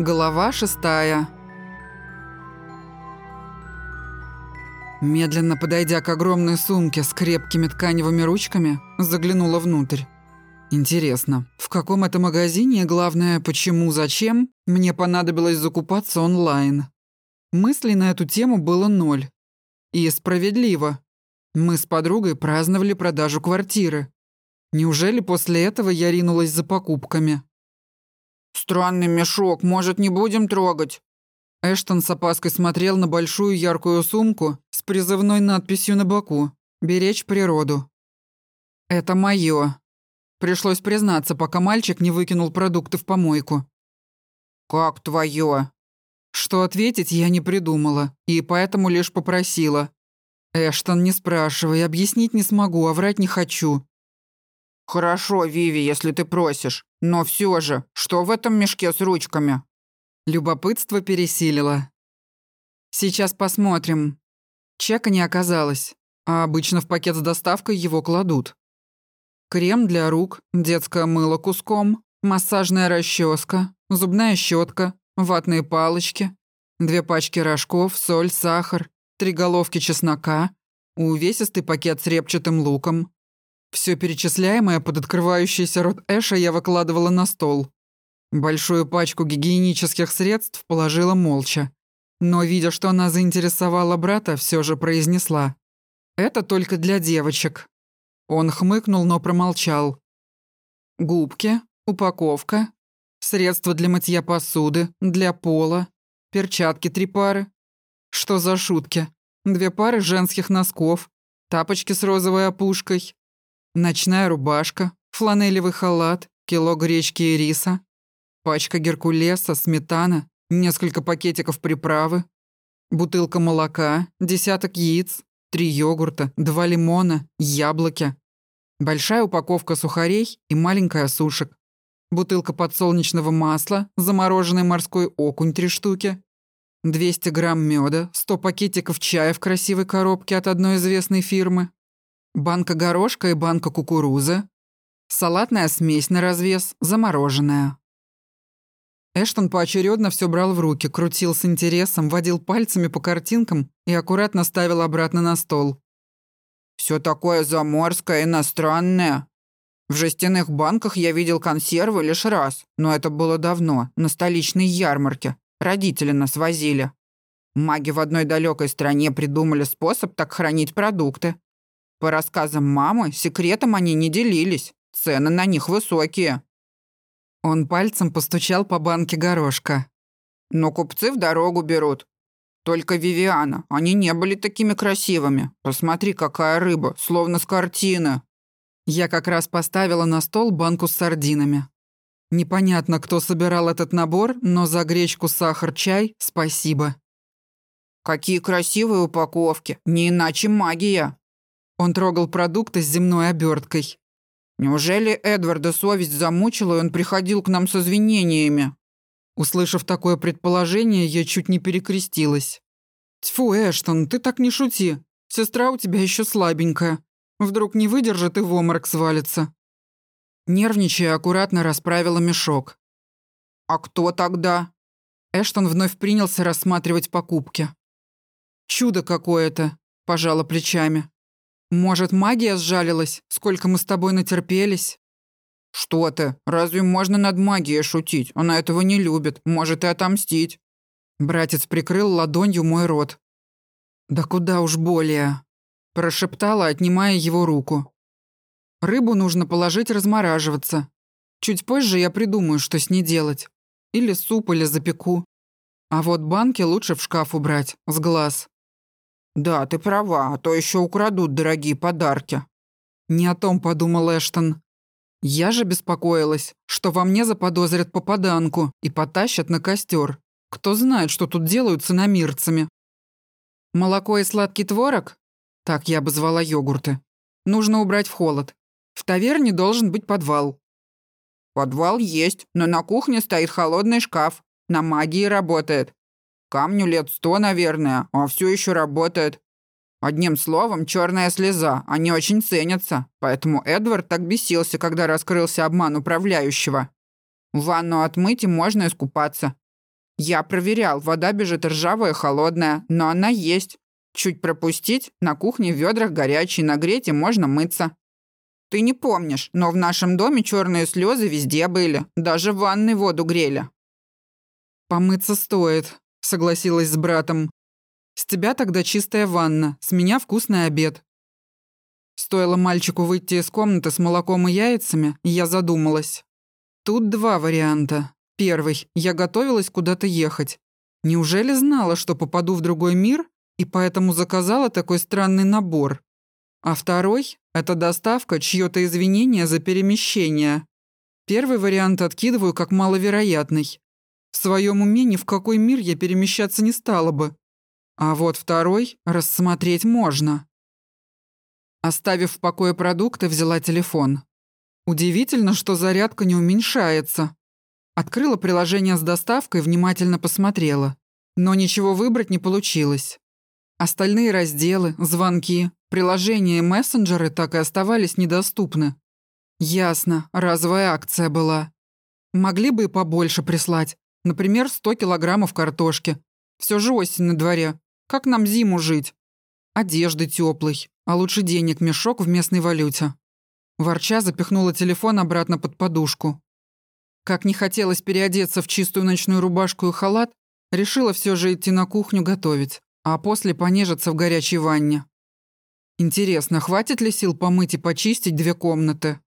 Глава шестая. Медленно подойдя к огромной сумке с крепкими тканевыми ручками, заглянула внутрь. Интересно, в каком это магазине главное, почему, зачем мне понадобилось закупаться онлайн? Мыслей на эту тему было ноль. И справедливо. Мы с подругой праздновали продажу квартиры. Неужели после этого я ринулась за покупками? «Странный мешок, может, не будем трогать?» Эштон с опаской смотрел на большую яркую сумку с призывной надписью на боку «Беречь природу». «Это моё». Пришлось признаться, пока мальчик не выкинул продукты в помойку. «Как твоё?» Что ответить я не придумала, и поэтому лишь попросила. «Эштон, не спрашивай, объяснить не смогу, а врать не хочу». «Хорошо, Виви, если ты просишь. Но все же, что в этом мешке с ручками?» Любопытство пересилило. «Сейчас посмотрим». Чека не оказалось, а обычно в пакет с доставкой его кладут. Крем для рук, детское мыло куском, массажная расческа, зубная щетка, ватные палочки, две пачки рожков, соль, сахар, три головки чеснока, увесистый пакет с репчатым луком. Все перечисляемое под открывающийся рот Эша я выкладывала на стол. Большую пачку гигиенических средств положила молча. Но, видя, что она заинтересовала брата, все же произнесла. «Это только для девочек». Он хмыкнул, но промолчал. Губки, упаковка, средства для мытья посуды, для пола, перчатки три пары. Что за шутки? Две пары женских носков, тапочки с розовой опушкой, ночная рубашка, фланелевый халат, кило гречки и риса, Пачка геркулеса, сметана, несколько пакетиков приправы, бутылка молока, десяток яиц, три йогурта, два лимона, яблоки, большая упаковка сухарей и маленькая сушек, бутылка подсолнечного масла, замороженный морской окунь три штуки, 200 грамм меда, 100 пакетиков чая в красивой коробке от одной известной фирмы, банка горошка и банка кукурузы, салатная смесь на развес, замороженная. Эштон поочередно все брал в руки, крутил с интересом, водил пальцами по картинкам и аккуратно ставил обратно на стол. Все такое заморское, иностранное. В жестяных банках я видел консервы лишь раз, но это было давно, на столичной ярмарке. Родители нас возили. Маги в одной далекой стране придумали способ так хранить продукты. По рассказам мамы, секретом они не делились, цены на них высокие. Он пальцем постучал по банке горошка. «Но купцы в дорогу берут. Только Вивиана, они не были такими красивыми. Посмотри, какая рыба, словно с картины». Я как раз поставила на стол банку с сардинами. Непонятно, кто собирал этот набор, но за гречку, сахар, чай спасибо. «Какие красивые упаковки, не иначе магия!» Он трогал продукты с земной оберткой. Неужели Эдварда совесть замучила, и он приходил к нам с извинениями?» Услышав такое предположение, я чуть не перекрестилась. «Тьфу, Эштон, ты так не шути. Сестра у тебя еще слабенькая. Вдруг не выдержит и в оморок свалится». Нервничая, аккуратно расправила мешок. «А кто тогда?» Эштон вновь принялся рассматривать покупки. «Чудо какое-то», – пожала плечами. Может, магия сжалилась, сколько мы с тобой натерпелись?» «Что ты? Разве можно над магией шутить? Она этого не любит, может и отомстить». Братец прикрыл ладонью мой рот. «Да куда уж более», – прошептала, отнимая его руку. «Рыбу нужно положить размораживаться. Чуть позже я придумаю, что с ней делать. Или суп, или запеку. А вот банки лучше в шкаф убрать, с глаз. «Да, ты права, а то еще украдут дорогие подарки». Не о том подумал Эштон. Я же беспокоилась, что во мне заподозрят попаданку и потащат на костер. Кто знает, что тут делают с иномирцами. Молоко и сладкий творог? Так я бы звала йогурты. Нужно убрать в холод. В таверне должен быть подвал. Подвал есть, но на кухне стоит холодный шкаф. На магии работает. Камню лет сто, наверное, а все еще работает. Одним словом, черная слеза. Они очень ценятся. Поэтому Эдвард так бесился, когда раскрылся обман управляющего. Ванну отмыть и можно искупаться. Я проверял, вода бежит ржавая, холодная, но она есть. Чуть пропустить, на кухне в ведрах горячий, нагреть и можно мыться. Ты не помнишь, но в нашем доме черные слезы везде были, даже в ванной воду грели. Помыться стоит, согласилась с братом. С тебя тогда чистая ванна, с меня вкусный обед. Стоило мальчику выйти из комнаты с молоком и яйцами, я задумалась. Тут два варианта. Первый. Я готовилась куда-то ехать. Неужели знала, что попаду в другой мир, и поэтому заказала такой странный набор? А второй – это доставка, чье-то извинение за перемещение. Первый вариант откидываю как маловероятный. В своем уме ни в какой мир я перемещаться не стала бы. А вот второй рассмотреть можно. Оставив в покое продукты, взяла телефон. Удивительно, что зарядка не уменьшается. Открыла приложение с доставкой, внимательно посмотрела. Но ничего выбрать не получилось. Остальные разделы, звонки, приложения и мессенджеры так и оставались недоступны. Ясно, разовая акция была. Могли бы и побольше прислать. Например, 100 килограммов картошки. Все же осень на дворе. Как нам зиму жить? Одежды теплой, а лучше денег мешок в местной валюте. Ворча запихнула телефон обратно под подушку. Как не хотелось переодеться в чистую ночную рубашку и халат, решила все же идти на кухню готовить, а после понежиться в горячей ванне. Интересно, хватит ли сил помыть и почистить две комнаты?